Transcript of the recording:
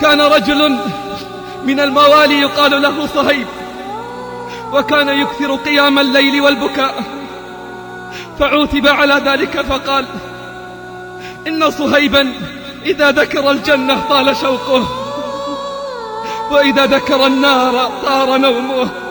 كان رجل من الموالي يقال له صهيب وكان يكثر قيام الليل والبكاء فعوتب على ذلك فقال إن صهيبا إذا ذكر الجنة طال شوقه وإذا ذكر النار طار نومه.